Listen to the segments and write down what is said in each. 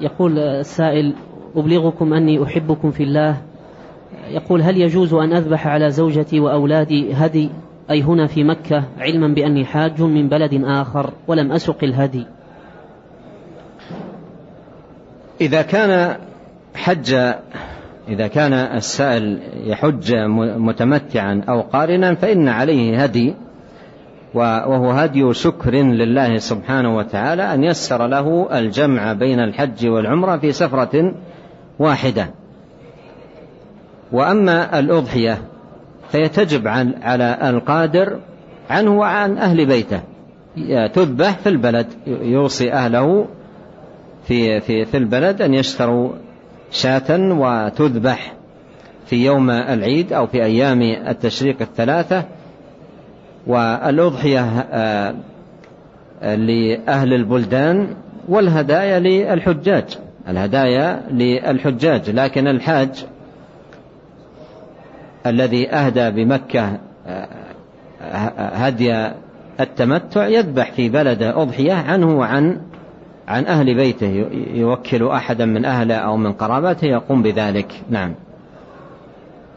يقول السائل أبلغكم أني أحبكم في الله. يقول هل يجوز أن أذبح على زوجتي وأولادي هدي؟ أي هنا في مكة علما بأني حاج من بلد آخر ولم أسق الهدي. إذا كان حج إذا كان السائل يحج متمتعا أو قارنا فإن عليه هدي. وهو هدي شكر لله سبحانه وتعالى أن يسر له الجمع بين الحج والعمرة في سفرة واحدة. وأما الأضحية فهي تجب على القادر عنه وعن أهل بيته. تذبح في البلد يوصي أهله في, في, في البلد أن يشتروا شاة وتذبح في يوم العيد أو في أيام التشريق الثلاثة والأضحية آه، لأهل البلدان والهدايا للحجاج. الهدايا للحجاج لكن الحاج الذي أهدى بمكة آه، هدي التمتع يذبح في بلده أضحية عنه وعن عن أهل بيته يوكل أحدا من أهله أو من قرابته يقوم بذلك. نعم.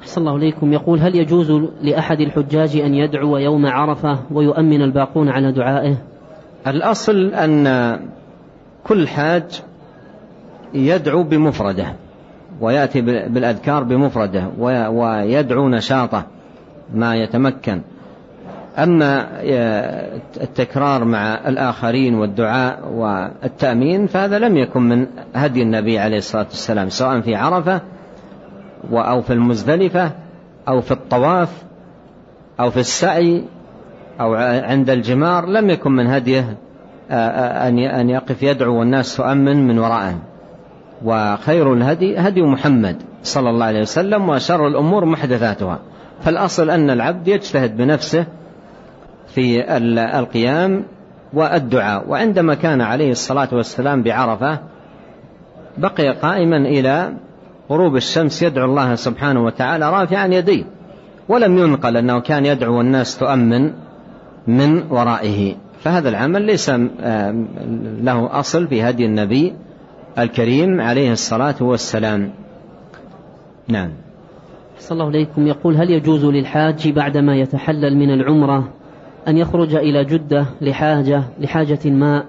أحسن الله إليكم. يقول هل يجوز لأحد الحجاج أن يدعو يوم عرفة ويؤمن الباقون على دعائه؟ الأصل أن كل حاج يدعو بمفرده ويأتي بالأذكار بمفرده ويدعو نشاطه ما يتمكن. أما التكرار مع الآخرين والدعاء والتأمين فهذا لم يكن من هدي النبي عليه الصلاة والسلام سواء في عرفة أو في المزدلفة أو في الطواف أو في السعي أو عند الجمار لم يكن من هديه أن يقف يدعو والناس تؤمن من ورائه وخير الهدي هدي محمد صلى الله عليه وسلم وشر الأمور محدثاتها. فالأصل أن العبد يجتهد بنفسه في القيام والدعاء. وعندما كان عليه الصلاة والسلام بعرفة بقي قائما إلى غروب الشمس يدعو الله سبحانه وتعالى رافعا يديه. ولم ينقل أنه كان يدعو الناس تؤمن من ورائه. فهذا العمل ليس له أصل في هدي النبي الكريم عليه الصلاة والسلام. نعم. صلى الله عليكم. يقول هل يجوز للحاج بعدما يتحلل من العمرة أن يخرج إلى جدة لحاجة لحاجة ما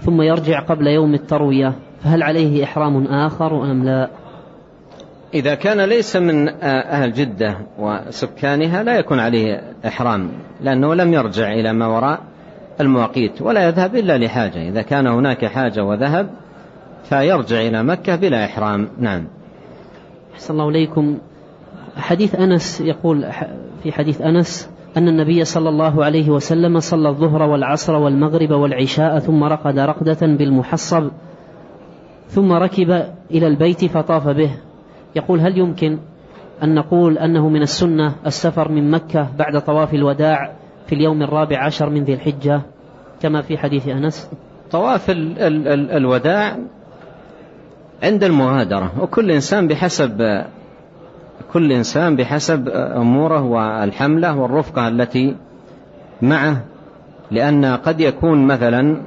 ثم يرجع قبل يوم التروية؟ فهل عليه إحرام آخر أم لا؟ إذا كان ليس من أهل جدة وسكانها لا يكون عليه إحرام لأنه لم يرجع إلى ما وراء المواقيت ولا يذهب إلا لحاجة. إذا كان هناك حاجة وذهب فيرجع إلى مكة بلا إحرام. نعم. أحسن الله إليكم. حديث أنس يقول في حديث أنس أن النبي صلى الله عليه وسلم صلى الظهر والعصر والمغرب والعشاء ثم رقد رقدة بالمحصب ثم ركب إلى البيت فطاف به. يقول هل يمكن أن نقول أنه من السنة السفر من مكة بعد طواف الوداع في اليوم الرابع عشر من ذي الحجة كما في حديث أنس؟ طواف ال ال ال الوداع عند المغادرة وكل إنسان بحسب كل إنسان بحسب أموره والحملة والرفقة التي معه لأن قد يكون مثلا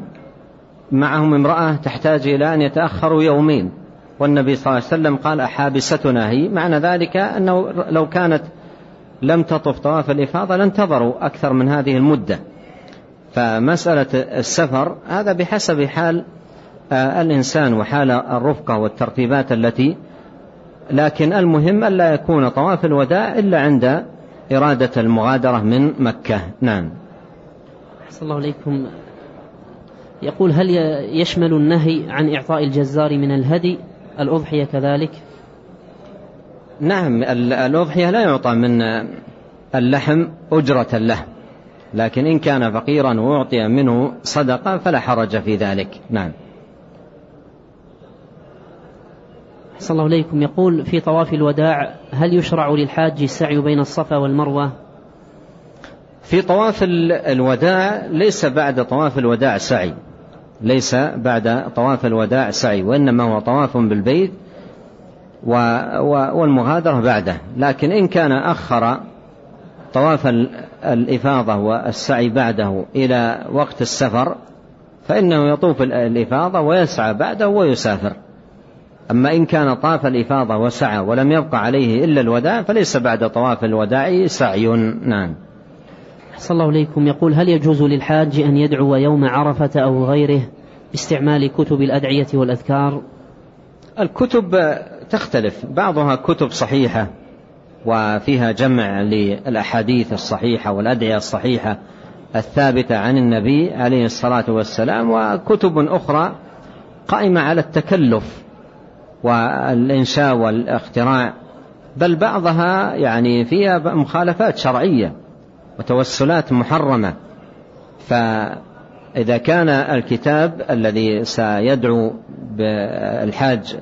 معهم امرأة تحتاج إلى أن يتأخروا يومين. والنبي صلى الله عليه وسلم قال أحابستنا. هي معنى ذلك أنه لو كانت لم تطف طواف الإفاضة لانتظروا أكثر من هذه المدة. فمسألة السفر هذا بحسب حال الإنسان وحال الرفقة والترتيبات التي لكن المهم ألا يكون طواف الوداع إلا عند إرادة المغادرة من مكة. نعم. أحسن الله عليكم. يقول هل يشمل النهي عن إعطاء الجزار من الهدي؟ الأضحية كذلك؟ نعم الأضحية لا يعطى من اللحم أجرة له لكن إن كان فقيرا وأعطي منه صدقة فلا حرج في ذلك. نعم. صلى الله عليكم يقول في طواف الوداع هل يشرع للحاج السعي بين الصفا والمروة؟ في طواف الوداع ليس بعد طواف الوداع سعي. ليس بعد طواف الوداع سعي وإنما هو طواف بالبيت والمغادرة بعده. لكن إن كان أخر طواف الإفاضة والسعي بعده إلى وقت السفر فإنه يطوف الإفاضة ويسعى بعده ويسافر. أما إن كان طاف الإفاضة وسعى ولم يبق عليه إلا الوداع فليس بعد طواف الوداع سعي. نعم. صلى الله عليكم. يقول هل يجوز للحاج أن يدعو يوم عرفة أو غيره باستعمال كتب الأدعية والأذكار؟ الكتب تختلف. بعضها كتب صحيحة وفيها جمع للأحاديث الصحيحة والأدعية الصحيحة الثابتة عن النبي عليه الصلاة والسلام وكتب أخرى قائمة على التكلف والإنشاء والاختراع بل بعضها يعني فيها مخالفات شرعية. وتوسلات محرمة. فإذا كان الكتاب الذي سيدعو بالحاج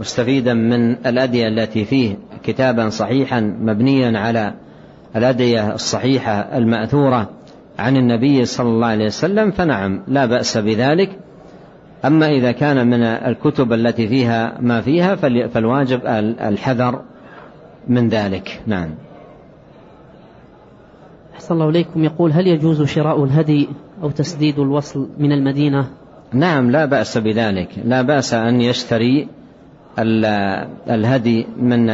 مستفيدا من الأدية التي فيه كتابا صحيحا مبنيا على الأدية الصحيحة المأثورة عن النبي صلى الله عليه وسلم فنعم لا بأس بذلك. أما إذا كان من الكتب التي فيها ما فيها فالواجب الحذر من ذلك. نعم. أحسن الله إليكم. يقول هل يجوز شراء الهدي أو تسديد الوصل من المدينة؟ نعم لا بأس بذلك. لا بأس أن يشتري الهدي من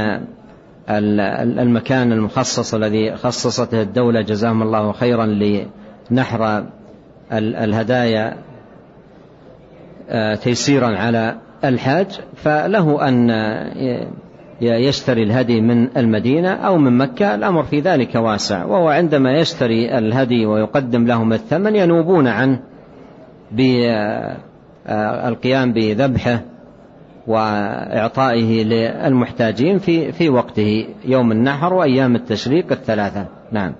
المكان المخصص الذي خصصته الدولة. جزاهم الله خيرا لنحر الهدايا آه، تيسيرا على الحاج. فله أن يشتري الهدي من المدينة أو من مكة الأمر في ذلك واسع. وهو عندما يشتري الهدي ويقدم لهم الثمن ينوبون عنه بالقيام بذبحه وإعطائه للمحتاجين في في وقته يوم النحر وأيام التشريق الثلاثة. نعم.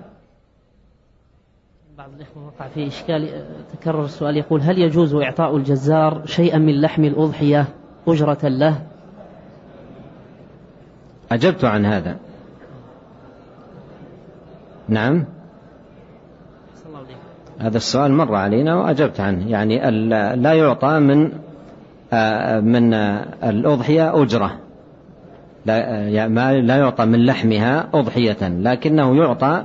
بعض الإخوة وقع في إشكال تكرر السؤال يقول هل يجوز إعطاء الجزار شيئا من لحم الأضحية أجرة له؟ أجبت عن هذا. نعم. هذا السؤال مر علينا وأجبت عنه. يعني لا يعطى من آه، من الأضحية أجرة. لا لا يعطى من لحمها أضحية لكنه يعطى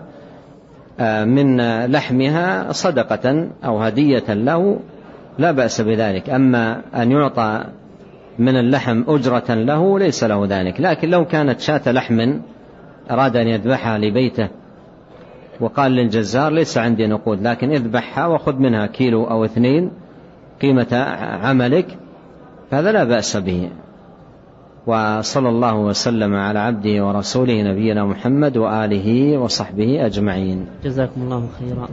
آه، من لحمها صدقة أو هدية له لا بأس بذلك. أما أن يعطى من اللحم أجرة له ليس له ذلك. لكن لو كانت شاة لحم أراد أن يذبحها لبيته وقال للجزار ليس عندي نقود لكن اذبحها وخذ منها كيلو أو اثنين قيمة عملك هذا لا بأس به. وصلى الله وسلم على عبده ورسوله نبينا محمد وآله وصحبه أجمعين. جزاكم الله خيرا.